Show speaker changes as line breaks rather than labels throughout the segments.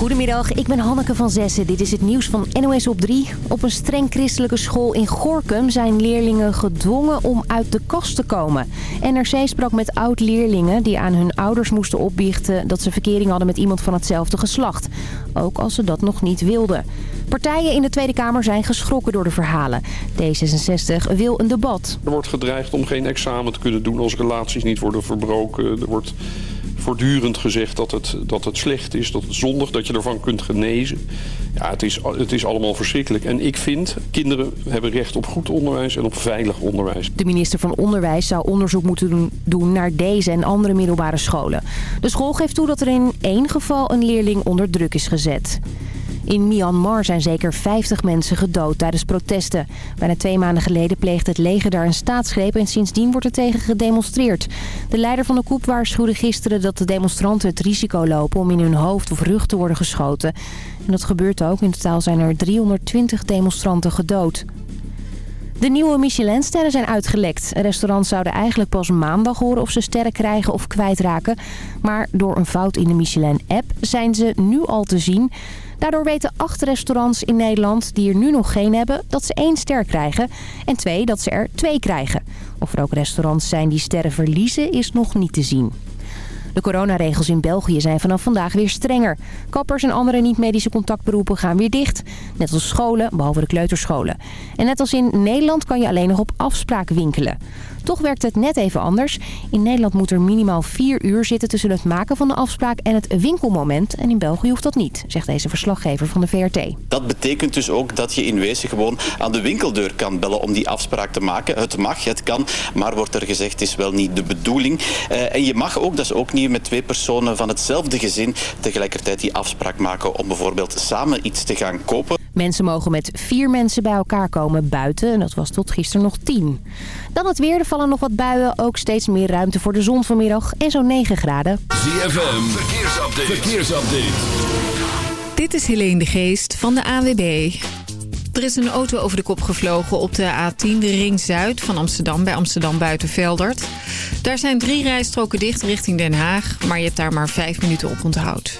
Goedemiddag, ik ben Hanneke van Zessen. Dit is het nieuws van NOS op 3. Op een streng christelijke school in Gorkum zijn leerlingen gedwongen om uit de kast te komen. NRC sprak met oud-leerlingen die aan hun ouders moesten opbiechten... dat ze verkering hadden met iemand van hetzelfde geslacht. Ook als ze dat nog niet wilden. Partijen in de Tweede Kamer zijn geschrokken door de verhalen. D66 wil een debat.
Er wordt gedreigd om geen examen te kunnen doen als relaties niet worden verbroken. Er wordt voortdurend gezegd dat het, dat het slecht is, dat het zondig, dat je ervan kunt genezen. Ja, het is, het is allemaal verschrikkelijk. En ik vind, kinderen hebben recht op goed onderwijs en op veilig onderwijs.
De minister van Onderwijs zou onderzoek moeten doen naar deze en andere middelbare scholen. De school geeft toe dat er in één geval een leerling onder druk is gezet. In Myanmar zijn zeker 50 mensen gedood tijdens protesten. Bijna twee maanden geleden pleegde het leger daar een staatsgreep en sindsdien wordt er tegen gedemonstreerd. De leider van de koep waarschuwde gisteren dat de demonstranten het risico lopen om in hun hoofd of rug te worden geschoten. En dat gebeurt ook. In totaal zijn er 320 demonstranten gedood. De nieuwe Michelin-sterren zijn uitgelekt. Restaurants zouden eigenlijk pas maandag horen of ze sterren krijgen of kwijtraken. Maar door een fout in de Michelin-app zijn ze nu al te zien... Daardoor weten acht restaurants in Nederland die er nu nog geen hebben... dat ze één ster krijgen en twee dat ze er twee krijgen. Of er ook restaurants zijn die sterren verliezen is nog niet te zien. De coronaregels in België zijn vanaf vandaag weer strenger. Kappers en andere niet-medische contactberoepen gaan weer dicht. Net als scholen, behalve de kleuterscholen. En net als in Nederland kan je alleen nog op afspraak winkelen. Toch werkt het net even anders. In Nederland moet er minimaal vier uur zitten tussen het maken van de afspraak en het winkelmoment. En in België hoeft dat niet, zegt deze verslaggever van de VRT.
Dat betekent dus ook dat je in wezen gewoon aan de winkeldeur kan bellen om die afspraak te maken. Het mag, het kan, maar wordt er gezegd is wel niet de bedoeling. Uh, en je mag ook, dat is ook niet met twee personen van hetzelfde gezin tegelijkertijd die afspraak maken om bijvoorbeeld samen iets te gaan kopen.
Mensen mogen met vier mensen bij elkaar komen buiten. En dat was tot gisteren nog tien. Dan het weer. Er vallen nog wat buien. Ook steeds meer ruimte voor de zon vanmiddag. En zo'n 9 graden.
ZFM. Verkeersupdate. Verkeersupdate.
Dit is Helene de Geest van de AWB. Er is een auto over de kop gevlogen op de A10, de Ring Zuid van Amsterdam, bij Amsterdam Buitenveldert. Daar zijn drie rijstroken dicht richting Den Haag, maar je hebt daar maar vijf minuten op onthoud.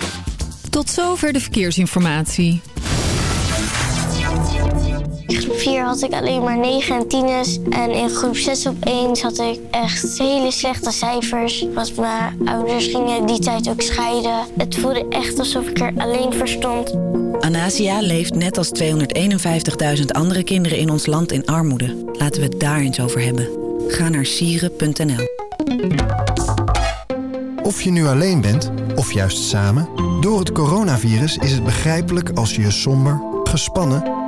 Tot zover de verkeersinformatie.
In groep 4 had ik alleen maar 9 en 10's. En in groep 6 op 1 had ik echt hele slechte cijfers. Want mijn ouders gingen die tijd ook scheiden. Het voelde echt alsof ik er alleen voor stond.
Anasia leeft net als 251.000 andere kinderen in ons land in armoede. Laten we het daar eens over hebben. Ga naar sieren.nl
Of je nu alleen bent, of juist samen... door het coronavirus is het begrijpelijk als je je somber, gespannen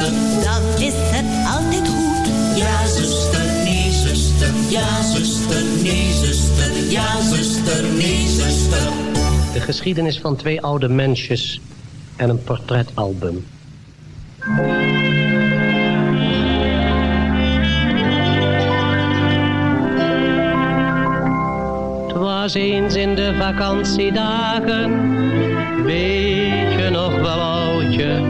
Zuster. Dan is het altijd goed. Ja, zuster, nee, zuster. Ja, zuster, nee, zuster. Ja, zuster, nee, zuster.
De geschiedenis van twee oude mensjes en een portretalbum. Het was eens in de vakantiedagen, weet je nog wel oudje,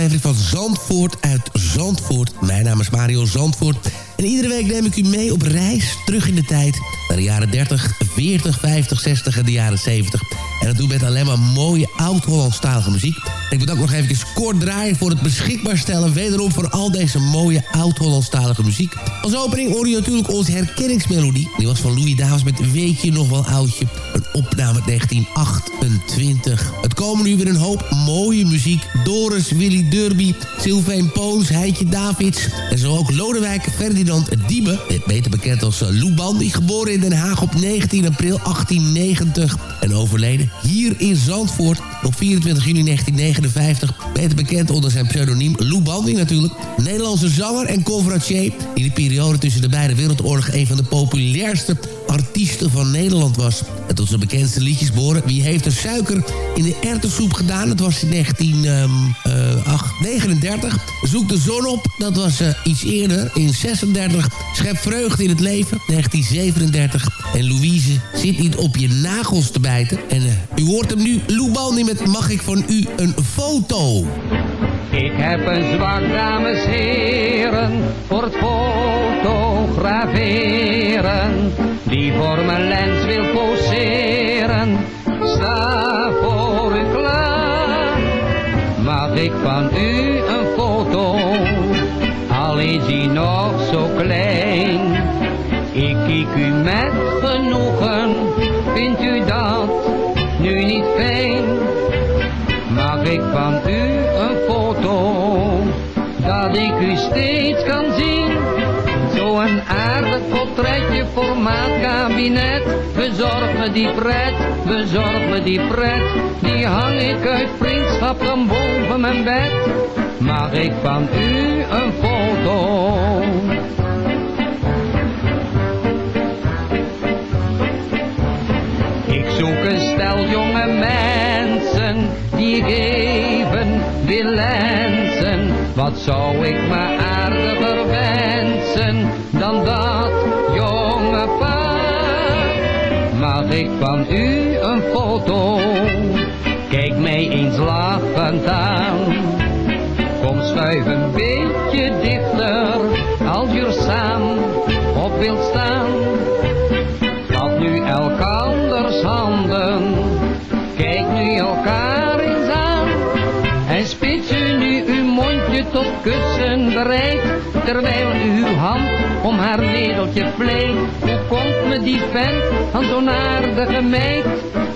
aflevering van Zandvoort uit Zandvoort. Mijn naam is Mario Zandvoort. En iedere week neem ik u mee op reis terug in de tijd... naar de jaren 30, 40, 50, 60 en de jaren 70. En dat doen we met alleen maar mooie oud-Hollandstalige muziek. Ik moet ook nog even kort draaien voor het beschikbaar stellen... wederom voor al deze mooie oud-Hollandstalige muziek. Als opening hoor je natuurlijk onze herkenningsmelodie. Die was van Louis Davis met Weet je nog wel oudje? Een opname uit 1928. Het komen nu weer een hoop mooie muziek. Doris, Willy Derby, Sylvain Poons, Heintje Davids... en zo ook Lodewijk Ferdinand Diebe. Beter bekend als eh, Lou Bandy, geboren in Den Haag op 19 april 1890... en overleden hier in Zandvoort op 24 juni 1959. Beter bekend onder zijn pseudoniem Lou Bandy natuurlijk. Nederlandse zanger en conferencier... in de periode tussen de beide wereldoorlogen... een van de populairste artiesten van Nederland was. En tot zijn bekendste liedjes behoren... Wie heeft er suiker in de erwtensoep gedaan? Dat was in 1939. Zoek de zon op, dat was uh, iets eerder, in 36. Schep vreugde in het leven, 1937. En Louise zit niet op je nagels te bijten. En uh, u hoort hem nu, Lou Bandy met Mag ik van u een foto?
Ik heb een zwak, dames heren, voor het fotograferen. Die voor mijn lens wil poseren, sta ik van u een foto, al is hij nog zo klein. Ik kijk u met genoegen, vindt u dat nu niet fijn? Mag ik van u een foto, dat ik u steeds kan zien? Portretje, formaat kabinet. Bezorg me die pret, bezorg me die pret. Die hang ik uit vriendschap dan boven mijn bed. Mag ik van u een foto? Ik zoek een stel jonge mensen die ik even wil. Wat zou ik me aardiger wensen dan dat u een foto? Kijk mij eens lachend aan. Kom schuif een beetje dichter als je samen op wilt staan. Vat nu elkanders handen, kijk nu elkaar eens aan. En spits u nu uw mondje tot kussen bereikt, terwijl uw hand om haar nedeltje vleet. Hoe komt me die vent van zo'n aardige meid?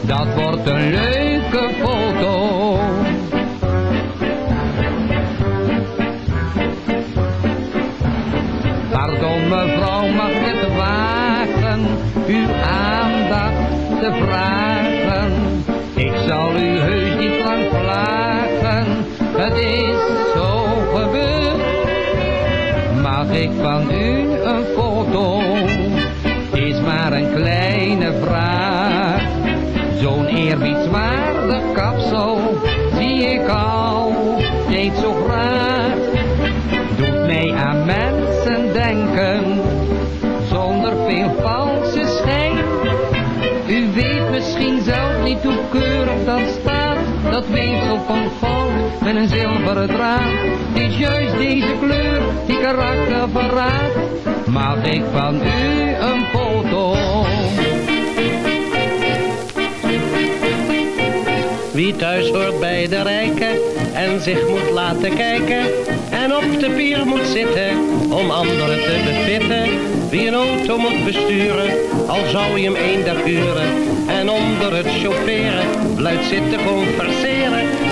Dat wordt een leuke foto. Pardon mevrouw, mag ik het wagen, uw aandacht te vragen? Ik zal u heus niet lang vragen, het is zo gebeurd. Mag ik van u is maar een kleine vraag. Zo'n eerbietswaardig kapsel zie ik al steeds zo graag. Doet mij aan mensen denken, zonder veel valse schijn. U weet misschien zelf niet hoe keurig dat staat, dat weefsel van goud met een zilveren draad. Is juist deze kleur die karakter verraadt. Mag ik van u een foto?
Wie thuis hoort bij de rijken en zich moet laten kijken en op de pier moet zitten om anderen te bevitten. Wie een auto moet besturen, al zou je hem één dag huren en onder het chaufferen luid zitten converseren.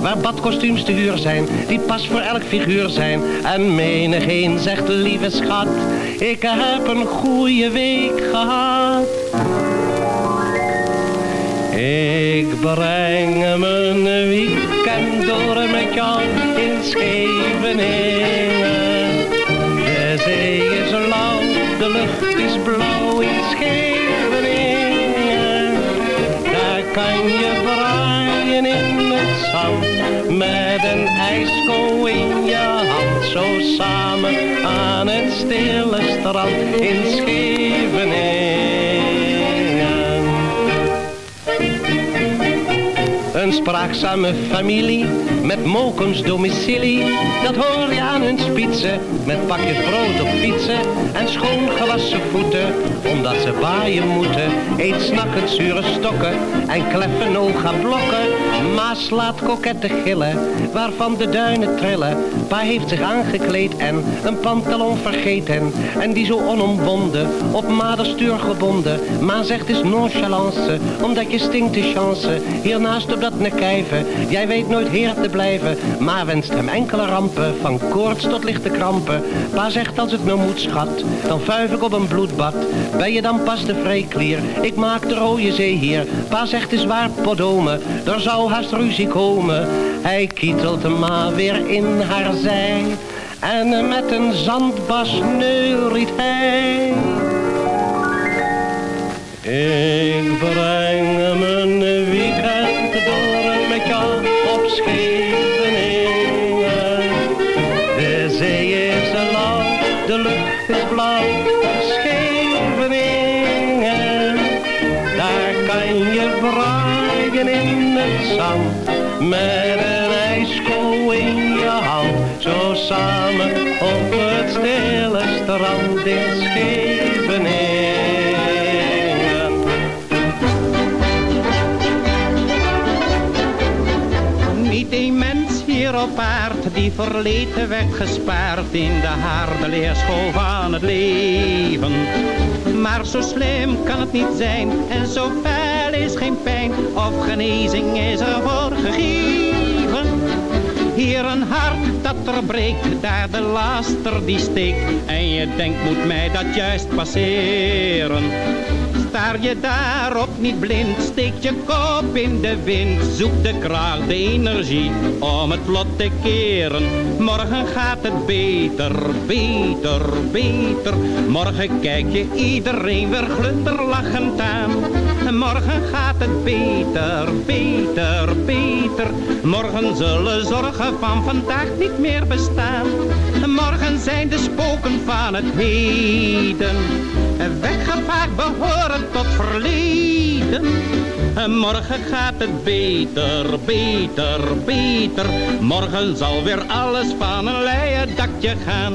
Waar badkostuums te huur zijn, die pas voor elk figuur zijn. En menigeen zegt lieve schat, ik heb een goede week gehad. Ik breng mijn weekend door met jou in Scheveningen. De zee is lauw, de lucht is blauw in Scheveningen. Daar kan je ijsko in je hand, zo samen aan het stille strand in Scheveningen. Een spraakzame familie met mokums domicilie. Dat hoor je aan hun spitsen met pakjes brood op fietsen en schoon gewassen voeten. Omdat ze baaien moeten, eet snakkend zure stokken en kleffen oga blokken. Ma slaat kokette gillen, waarvan de duinen trillen. Pa heeft zich aangekleed en een pantalon vergeten. En die zo onomwonden, op maderstuur gebonden. Ma zegt is nonchalance, omdat je stinkt de chance. Hiernaast op dat nekijven, jij weet nooit heer te blijven. Ma wenst hem enkele rampen, van koorts tot lichte krampen. Pa zegt als het nou moet schat, dan vuif ik op een bloedbad. Ben je dan pas de vreeklier, ik maak de rode zee hier. Pa zegt is waar podome, er zou haast ruzie komen. Hij kietelt ma weer in haar zij. En met een zandbas neuriet hij. Ik breng mijn weekend met een ijsko in je hand. Zo samen op het stille strand in Scheveningen.
Niet een mens hier op aard die verleden werd gespaard in de harde leerschool van het leven. Maar zo slim kan het niet zijn en zo fel is geen pijn of genezing is er voor gegeven. Hier een hart dat er breekt, daar de laster die steekt. En je denkt moet mij dat juist passeren. Staar je daarop niet blind, steek je kop in de wind. Zoek de kracht, de energie om het vlot te keren. Morgen gaat het beter, beter, beter. Morgen kijk je iedereen weer glunderlachend aan. Morgen gaat het beter, beter, beter. Morgen zullen zorgen van vandaag niet meer bestaan. Morgen zijn de spoken van het heden. Weggevaagd behoren tot verleden. Morgen gaat het beter, beter, beter. Morgen zal weer alles van een leien dakje gaan.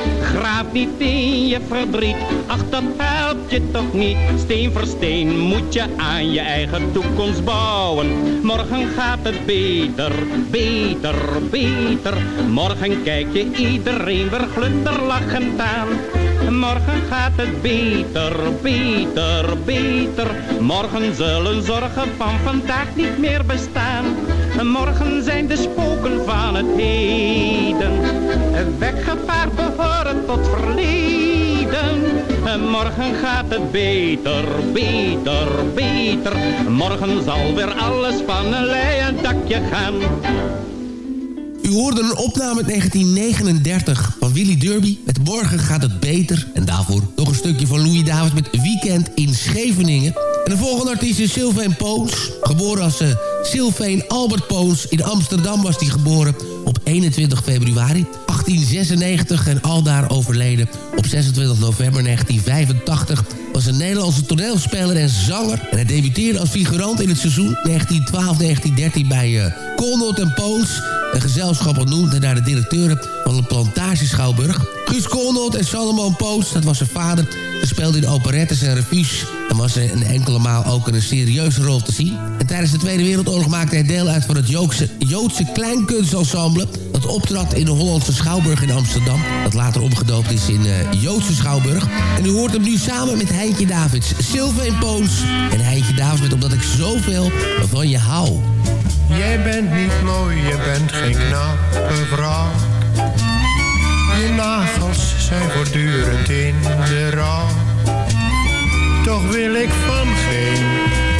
Graaf niet in je verdriet, ach dat helpt je toch niet. Steen voor steen moet je aan je eigen toekomst bouwen. Morgen gaat het beter, beter, beter. Morgen kijk je iedereen weer glunderlachend aan. Morgen gaat het beter, beter, beter. Morgen zullen zorgen van vandaag niet meer bestaan. Morgen zijn de spoken van het heden. Weggevaard behoren tot verleden. Morgen gaat het beter, beter, beter. Morgen zal weer alles van een leien dakje gaan.
U hoorde een opname uit 1939 van Willy Derby met Morgen gaat het beter. En daarvoor nog een stukje van Louis Davids met Weekend in Scheveningen. En de volgende artiest is Sylvain Poons. Geboren als uh, Sylvain Albert Poons. In Amsterdam was hij geboren op 21 februari 1896 en aldaar overleden op 26 november 1985 was een Nederlandse toneelspeler en zanger. En hij debuteerde als figurant in het seizoen 1912-1913 bij uh, Colnot en Poons. Een gezelschap ontnoemde naar de directeuren van een plantageschouwburg. Guus en Salomon Poons, dat was zijn vader. Ze speelden in operettes en revues. En was er een enkele maal ook een serieuze rol te zien. En tijdens de Tweede Wereldoorlog maakte hij deel uit van het Joodse, Joodse Kleinkunstensemble... dat optrad in de Hollandse Schouwburg in Amsterdam. Dat later omgedoopt is in uh, Joodse Schouwburg. En u hoort hem nu samen met Heintje Davids. Sylvain Poons en Heintje Davids met Omdat ik zoveel van je hou.
Jij bent niet mooi, je bent geen knappe vrouw. Je nagels zijn voortdurend in de rouw. Toch wil ik van geen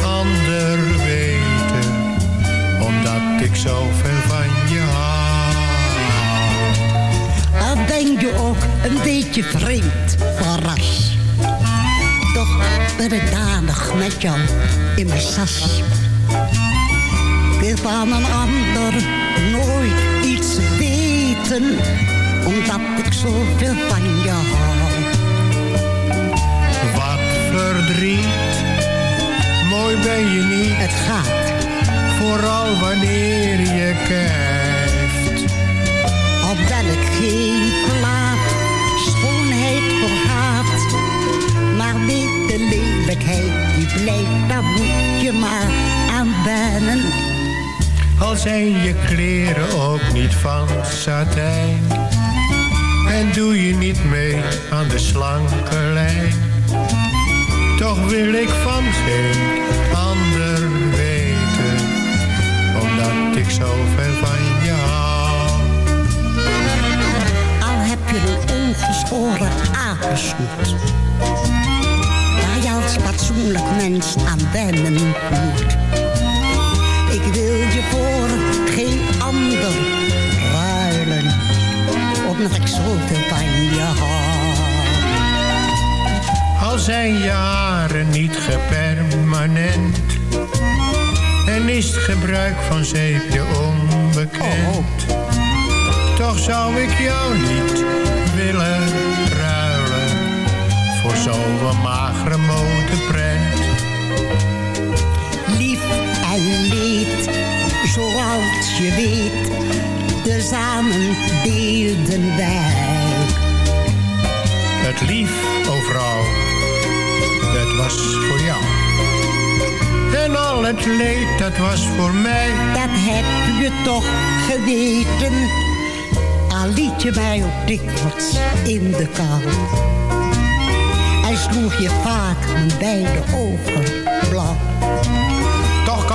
ander weten, omdat ik zoveel van je
denk je ook een beetje vreemd van ras. Toch ben ik danig met jou in mijn sas. Ik wil van een ander nooit iets weten, omdat ik zoveel van je hou.
Wat verdriet, mooi ben je niet.
Het gaat,
vooral wanneer je kijft.
Al ben ik geen blijft, daar moet je maar aan wennen.
Al zijn je kleren ook niet van satijn. En doe je niet mee aan de slanke lijn. Toch wil ik van geen ander weten. Omdat ik zoveel van je hou.
Al heb je een ongeschoren aangesnoet. Als fatsoenlijk mens aan wennen moet. Ik wil je voor geen ander ruilen, omdat ik zoveel van je hou.
Al zijn je haren niet gepermanent en is het gebruik van zeepje onbekend. Toch zou ik jou niet willen ruilen voor zo'n magere modeprent.
En leed, zoals je weet, tezamen deelden wij.
Het lief overal, dat was voor jou. En al het leed, dat was voor mij.
Dat heb je toch geweten, al liet je mij ook dikwijls in de kou. En sloeg je vaak mijn beide ogen blauw.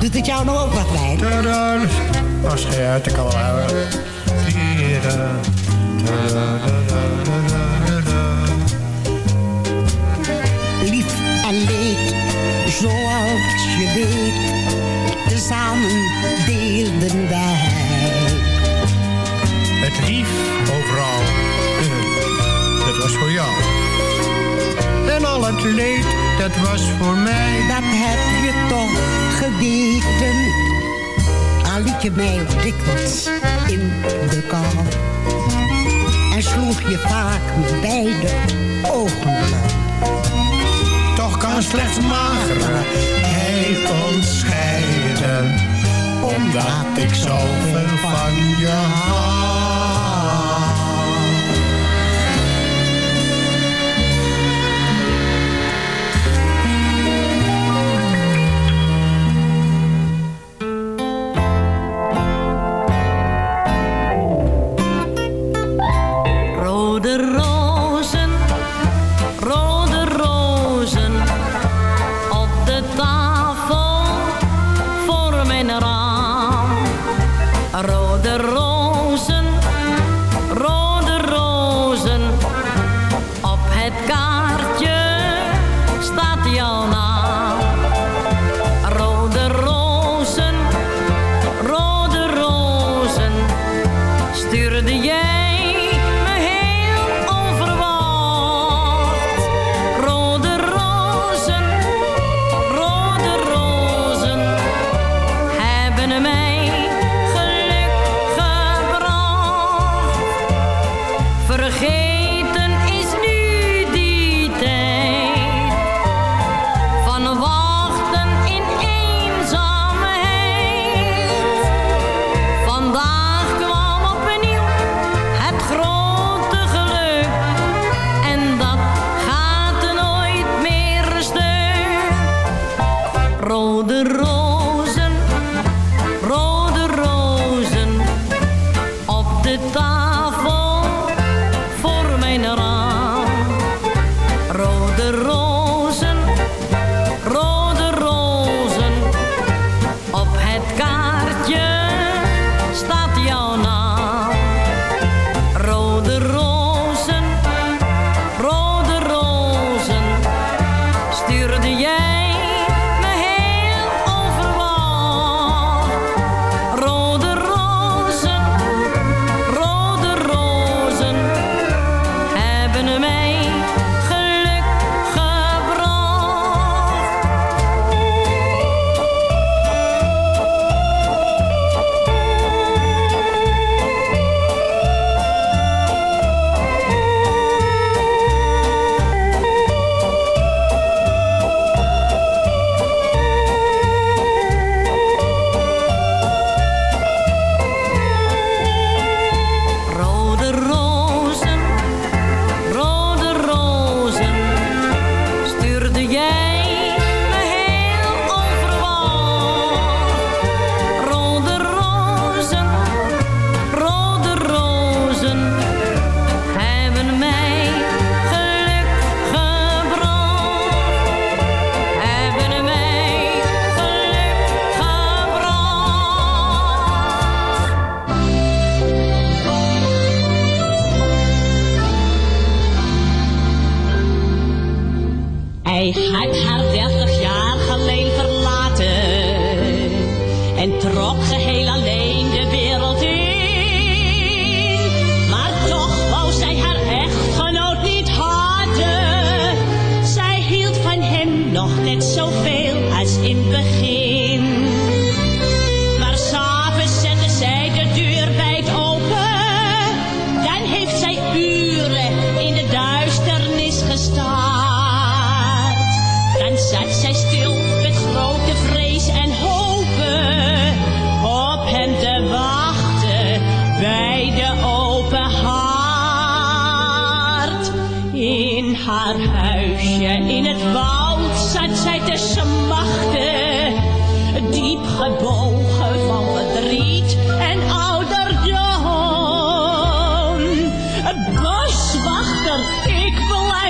Doet het jou nog ook wat bij?
Als je uit, ik kan houden.
Lief en leed, zoals je weet, tezamen deelden wij.
Het lief overal, dat was voor jou. En al het leed, dat was voor mij.
Dat heb je toch geweten, al liet je mij dikwijls in de kou. En sloeg je vaak met beide ogen.
Toch kan slechts magere hij ons scheiden, omdat ik zoveel van je hou.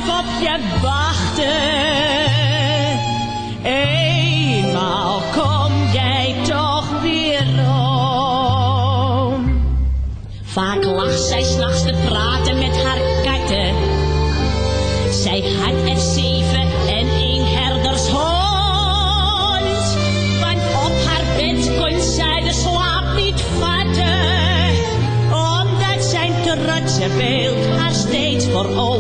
blijf op je wachten. Eenmaal kom jij toch weer om. Vaak lag zij s'nachts te praten met haar katten. Zij had er zeven en een herdershond. Want op haar bed kon zij de slaap niet vatten. Omdat zijn trotse beeld haar steeds voor ogen.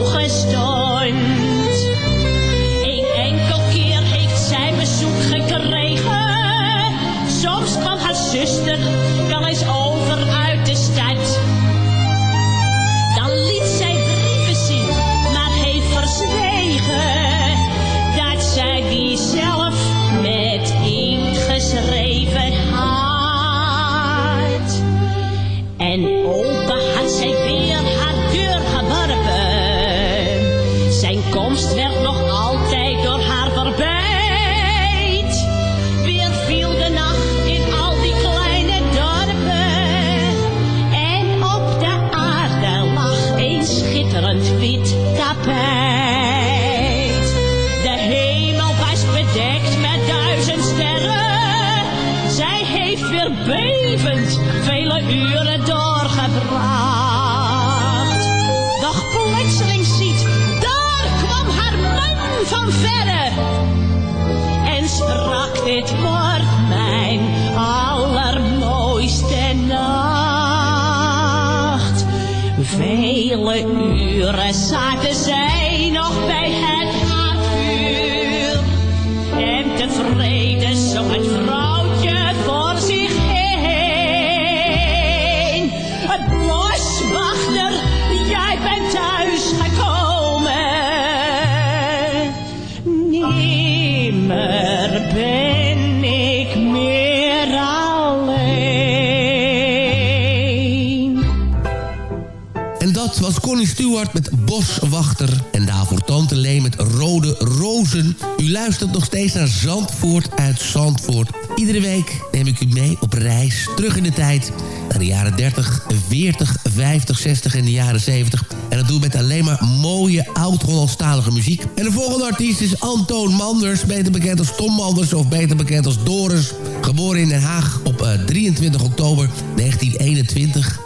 Boswachter. En daarvoor Tante Lee met Rode Rozen. U luistert nog steeds naar Zandvoort uit Zandvoort. Iedere week neem ik u mee op reis terug in de tijd... naar de jaren 30, 40, 50, 60 en de jaren 70. En dat doe ik met alleen maar mooie oud-Hollandstalige muziek. En de volgende artiest is Antoon Manders, beter bekend als Tom Manders... of beter bekend als Doris. Geboren in Den Haag op uh, 23 oktober 1921 en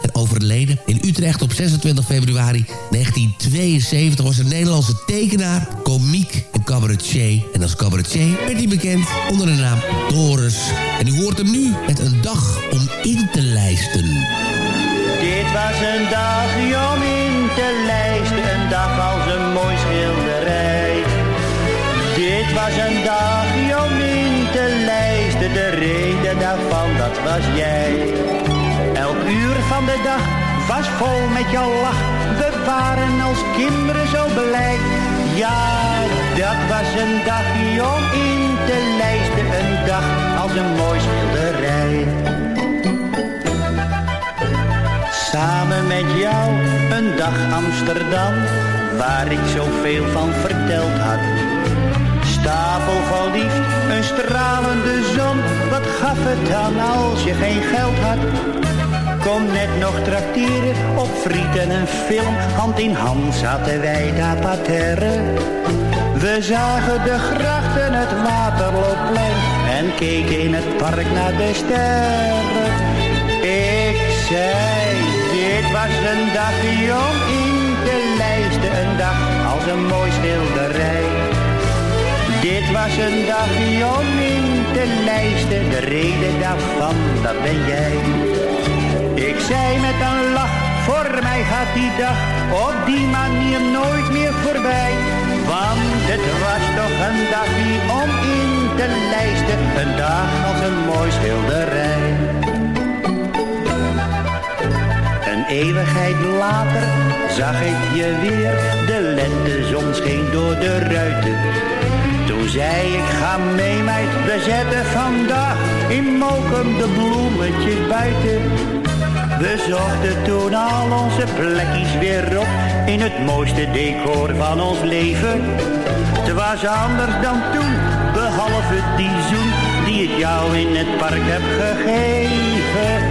in Utrecht op 26 februari 1972... was een Nederlandse tekenaar, komiek en cabaretier. En als cabaretier werd hij bekend onder de naam Doris. En u hoort hem nu met een dag om in te lijsten.
Dit was een dag om in te lijsten, een dag als een mooi schilderij. Dit was een dag om in te lijsten, de reden daarvan dat was jij. Uur van de dag was vol met jouw lach, we waren als kinderen zo blij. Ja, dat was een dag om in te lijsten, een dag als een mooi schilderij. Samen met jou een dag Amsterdam, waar ik zoveel van verteld had. Stapel van lief, een stralende zon, wat gaf het dan als je geen geld had? Kom net nog trakteren op friet en film, hand in hand zaten wij daar parterre. We zagen de grachten, het waterloopplein en keken in het park naar de sterren. Ik zei, dit was een dag om in te lijsten, een dag als een mooi schilderij. Dit was een dag om in te lijsten, de reden daarvan, dat ben jij. Zei met een lach, voor mij gaat die dag op die manier nooit meer voorbij. Want het was toch een dag om in te lijsten, een dag als een mooi schilderij. Een eeuwigheid later zag ik je weer, de lentezon scheen door de ruiten. Toen zei ik, ga mee meid, we zetten vandaag in Mokum de bloemetjes buiten. We zochten toen al onze plekjes weer op in het mooiste decor van ons leven. Het was anders dan toen, behalve die zoen die ik jou in het park heb gegeven.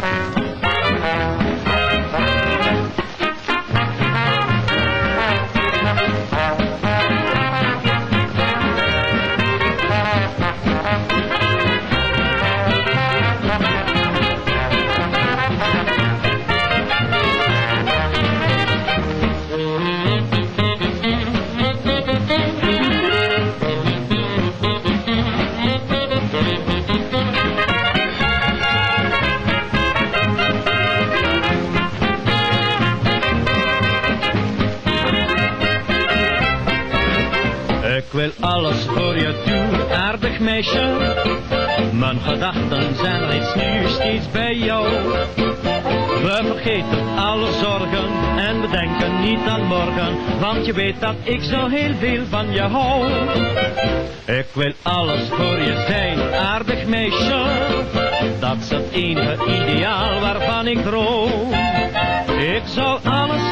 Thank you. alles voor je doen, aardig meisje. Mijn gedachten zijn reeds nu steeds bij jou.
We vergeten alle zorgen en we denken niet aan morgen, want je weet dat ik zo heel veel van je hou. Ik wil alles voor je zijn, aardig meisje. Dat is het enige ideaal waarvan ik droom. Ik zal alles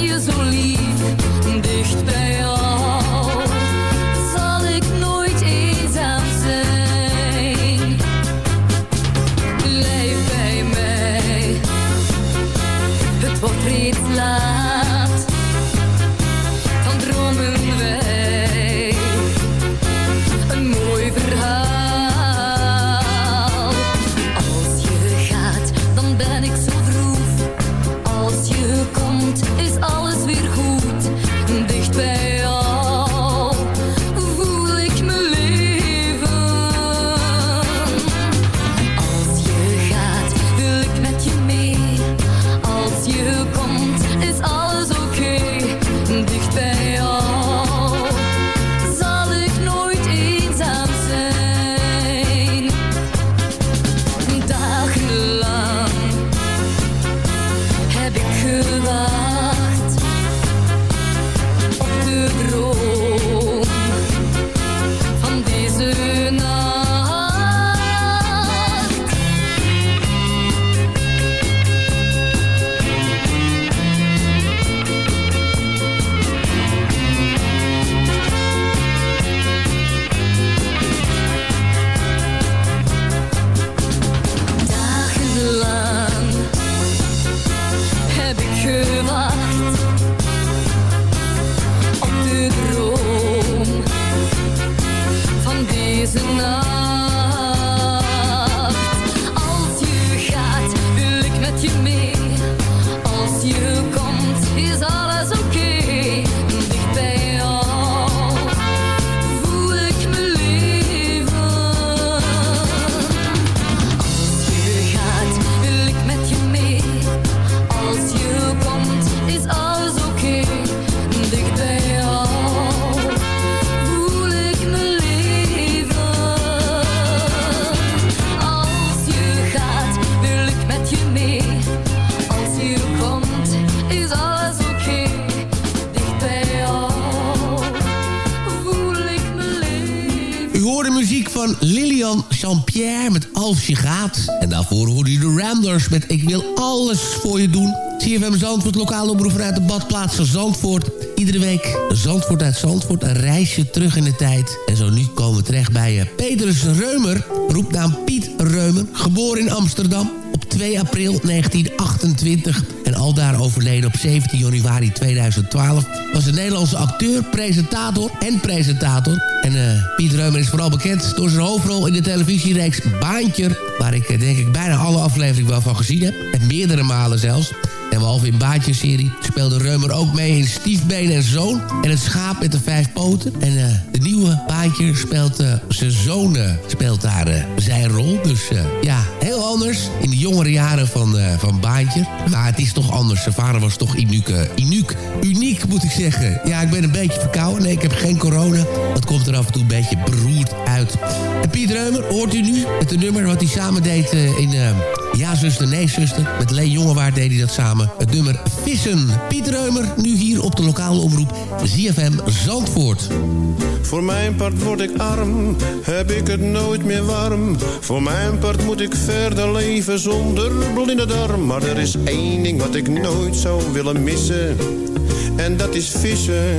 Je o livro.
Voor hoorde u de Ramblers met Ik wil alles voor je doen. CFM Zandvoort, lokale omroep uit de badplaatsen Zandvoort. Iedere week Zandvoort uit Zandvoort, een reisje terug in de tijd. En zo nu komen we terecht bij eh, Petrus Reumer, roepnaam Piet Reumer, geboren in Amsterdam op 2 april 1928 en aldaar overleden op 17 januari 2012... was een Nederlandse acteur, presentator en presentator. En eh, Piet Reumer is vooral bekend door zijn hoofdrol in de televisiereeks Baantje waar ik uh, denk ik bijna alle afleveringen wel van gezien heb. En meerdere malen zelfs. En behalve in Baantje-serie speelde Reumer ook mee in Stiefbeen en Zoon... en het schaap met de vijf poten. En uh, de nieuwe Baantje speelt uh, zijn zoon speelt daar zijn rol. Dus ja, heel anders in de jongere jaren van, van Baantje. Maar het is toch anders. Zijn vader was toch uniek, uniek, uniek moet ik zeggen. Ja, ik ben een beetje verkouden. Nee, ik heb geen corona. Dat komt er af en toe een beetje beroerd uit. En Piet Reumer, hoort u nu de nummer wat hij samen deed in... Ja, zuster, nee, zuster. Met Leen Jongewaard deed hij dat samen. Het nummer Vissen. Piet Reumer, nu hier op de lokale omroep ZFM Zandvoort.
Voor mijn part word ik arm, heb ik het nooit meer warm. Voor mijn part moet ik verder leven zonder blinde darm. Maar er is één ding wat ik nooit zou willen missen. En dat is vissen.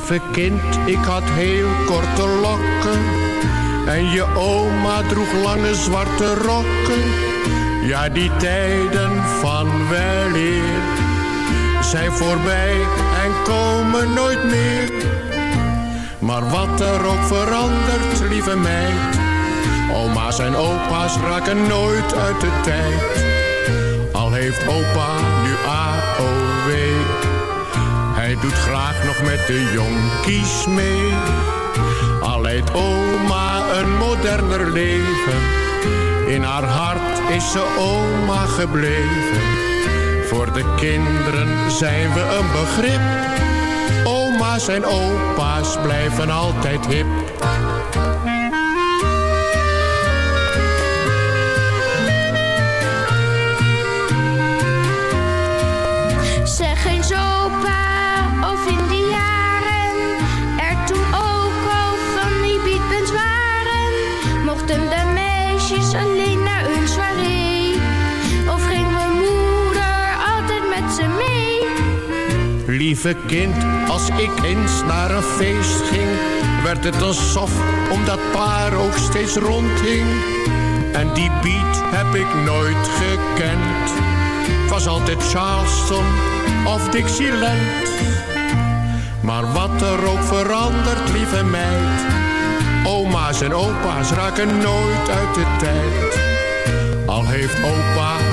Lieve
kind, ik had heel korte lokken. En je oma droeg lange zwarte rokken. Ja, die tijden van weleer zijn voorbij en komen nooit meer. Maar wat er ook verandert, lieve meid. Oma's en opa's raken nooit uit de tijd. Al heeft opa nu AOW. Hij doet graag nog met de jonkies mee. Al leidt oma een moderner leven. In haar hart is ze oma gebleven. Voor de kinderen zijn we een begrip. Oma's en opa's blijven altijd hip. Lieve kind, als ik eens naar een feest ging, werd het een sof omdat paar ook steeds rondhing. En die beat heb ik nooit gekend. Het was altijd Charleston of Dixieland. Maar wat er ook verandert, lieve meid. Oma's en opa's raken nooit uit de tijd. Al heeft opa.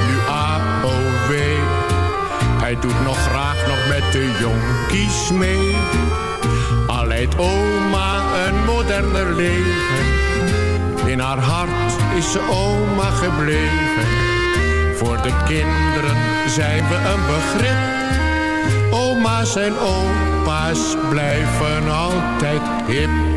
Hij doet nog graag nog met de jonkies mee. Al leidt oma een moderner leven. In haar hart is ze oma gebleven. Voor de kinderen zijn we een begrip. Oma's en opa's blijven altijd hip.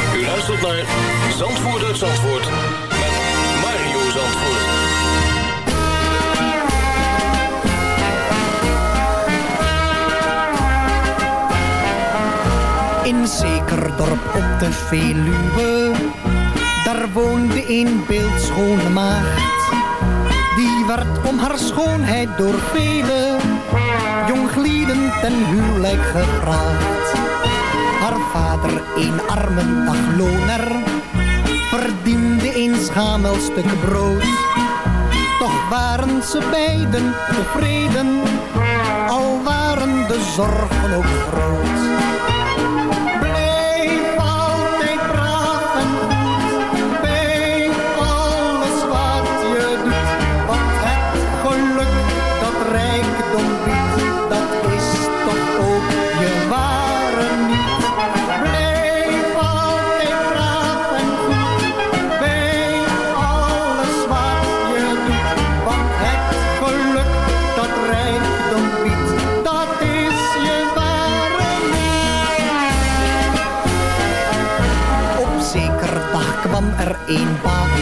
Luistert naar Zandvoort uit Zandvoort met Mario Zandvoort.
In zeker dorp op de Veluwe, daar woonde een beeldschone maagd. Die werd om haar schoonheid door vele jonglieden ten huwelijk gevraagd. Een arme dagloner, verdiende een schamel stuk brood. Toch waren ze beiden tevreden, al waren de zorgen ook groot.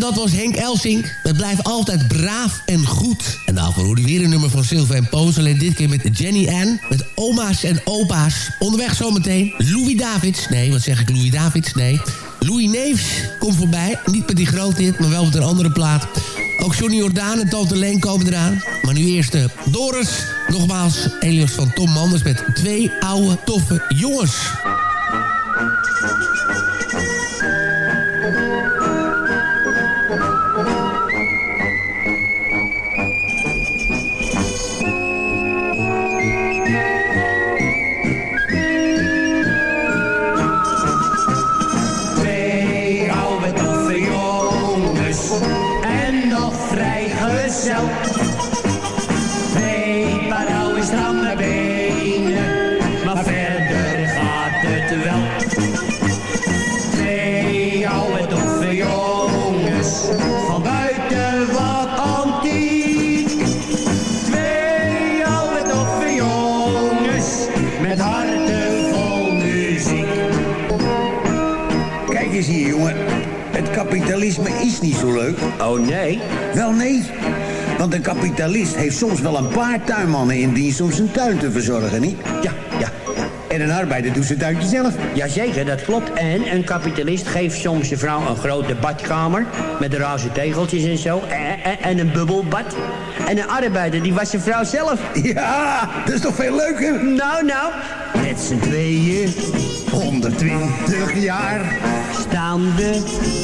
Dat
was Henk Elsink. Het blijft altijd braaf en weer een nummer van Sylvain Poos. Alleen dit keer met Jenny Ann. Met oma's en opa's. Onderweg zometeen Louis Davids. Nee, wat zeg ik Louis Davids? Nee. Louis Neefs komt voorbij. Niet met die grote hit, maar wel met een andere plaat. Ook Johnny Jordaan en Tante Leen komen eraan. Maar nu eerst de Doris. Nogmaals, Elios van Tom Manders met twee oude, toffe jongens.
Oh, nee? Wel, nee. Want een kapitalist heeft soms wel een paar tuinmannen in dienst om zijn tuin te verzorgen, niet? Ja, ja. En een arbeider doet zijn tuintje zelf.
Jazeker, dat klopt. En een kapitalist geeft soms zijn vrouw een grote badkamer... met razen tegeltjes en zo. En, en, en een bubbelbad. En een arbeider, die was zijn vrouw zelf.
Ja, dat is toch veel leuker?
Nou, nou. Met z'n tweeën.
120 jaar.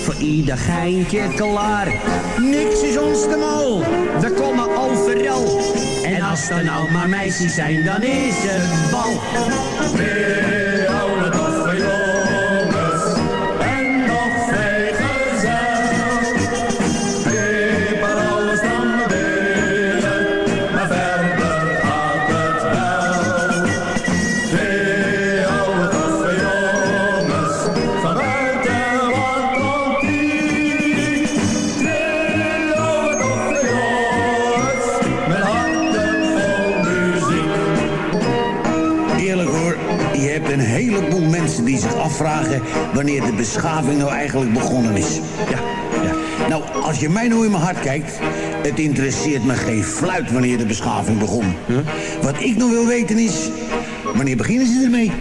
Voor ieder geintje klaar. Niks is ons te mal. We komen overal. En als er nou maar meisjes zijn, dan is het bal.
Wanneer de beschaving nou eigenlijk begonnen is. Ja, ja. Nou, als je mij nou in mijn hart kijkt... het interesseert me geen fluit wanneer de beschaving begon. Wat ik nog wil weten is... wanneer beginnen ze ermee?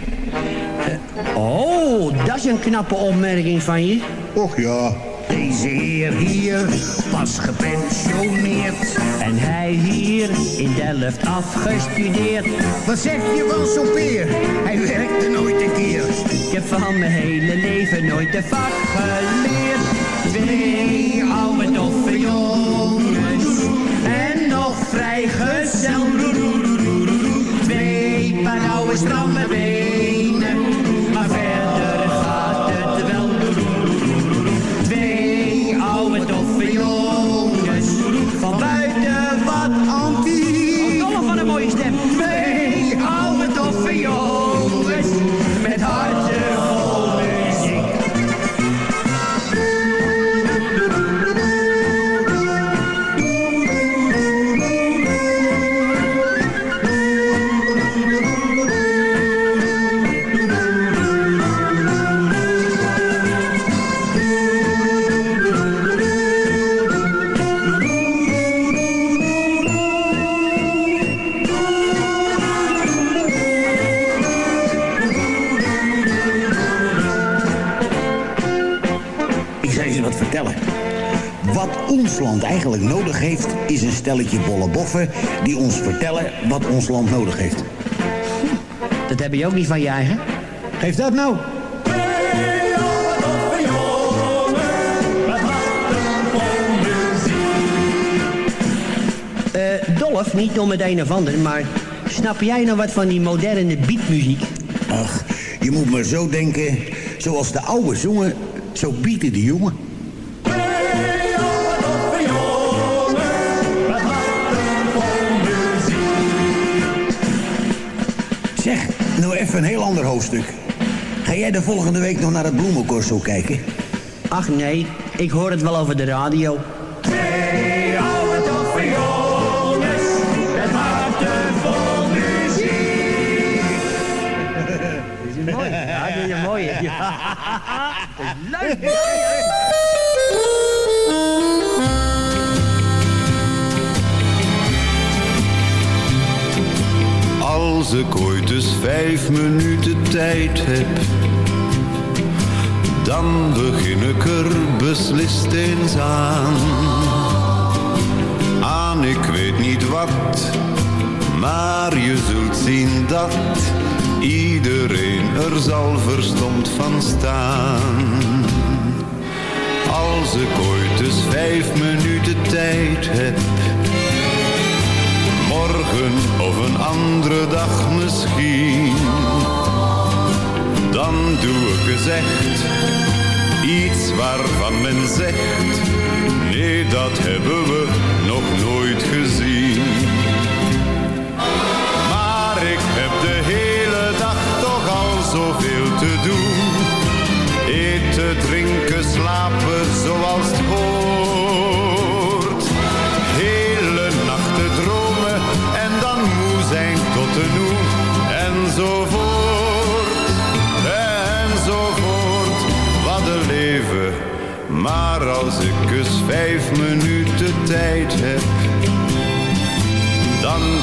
Oh, dat is een knappe opmerking van je.
Och ja. Deze heer hier was gepensioneerd.
En hij hier in Delft afgestudeerd.
Wat zeg je van zo'n peer? Hij werkte nooit een keer.
Ik heb van mijn hele leven nooit een vak geleerd. Wat
vertellen. Wat ons land eigenlijk nodig heeft, is een stelletje bolle boffen... die ons vertellen wat ons land nodig heeft.
Dat heb je ook niet van je eigen?
Geef dat nou.
Eh, Dolf, niet om het een of ander, maar snap jij nou wat van die moderne beatmuziek?
Ach, je moet maar zo denken. Zoals de oude zongen, zo bieten de jongen. Even een heel ander hoofdstuk. Ga jij de volgende week nog naar het bloemencorso kijken?
Ach nee, ik hoor het wel over de radio.
Twee oude toffe jongens, met harten vol muziek.
Dat is mooi. Ja, dat is mooi. Ja. Dat is leuk.
Als ik ooit eens vijf minuten tijd heb, dan begin ik er beslist eens aan. Aan ik weet niet wat, maar je zult zien dat iedereen er zal verstomd van staan. Als ik ooit eens vijf minuten tijd heb morgen of een andere dag misschien. Dan doe ik echt iets waarvan men zegt, nee dat hebben we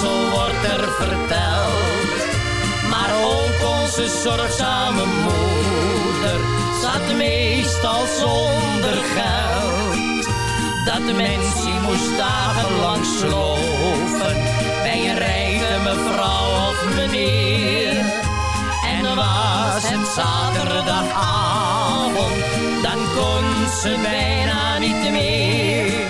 Zo wordt er verteld. Maar ook onze zorgzame moeder zat meestal zonder geld. Dat mensje moest dagenlang sloven bij een rijke mevrouw of meneer. En was het zaterdagavond, dan kon ze bijna niet meer.